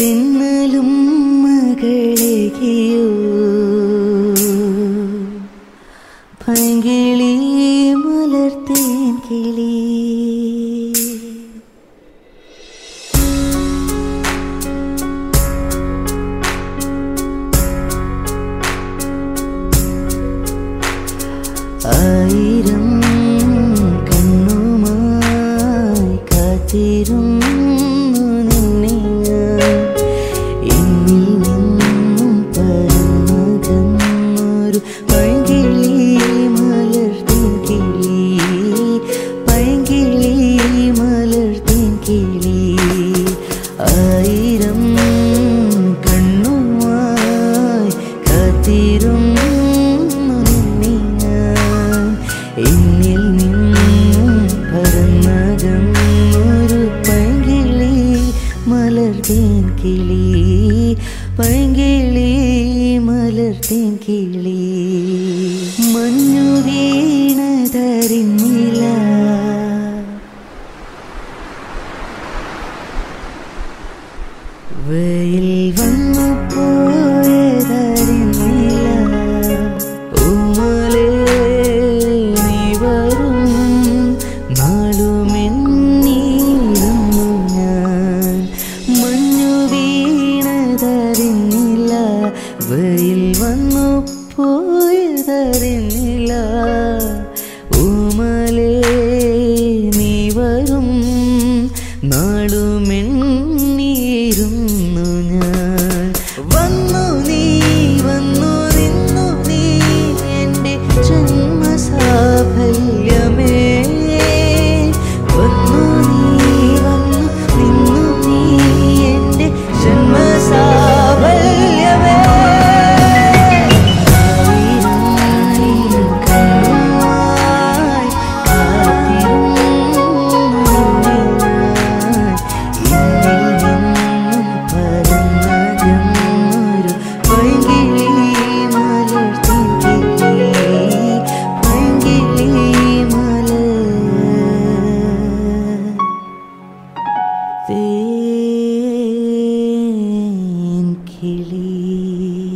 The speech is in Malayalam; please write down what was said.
തെന്നലും മകളെയോ പങ്കിളി മലർത്തേൻ കിളി. ആയിരം കണ്ണുമായി കാത്തിരുന്നു. പൈങ്കിളി മലർത്തിൻ കിളി പൈങ്കിളി മലർത്തിൻ കിളി. ആയിരം കണ്ണുമായി ഞാൻ എന്നിൽ നിന്നും പറന്നകന്നൊരു പൈങ്കിളി മലർത്തേൻ കിളി പൈങ്കിളി മലർത്തേൻ കിളി. വീണതറിഞ്ഞില്ല. വെയിൽ വന്നു പോയതറിഞ്ഞില്ല. ഉമ്മലേ നീ വരും. ഞാൻ. മഞ്ഞു വെയിൽ വന്നു see.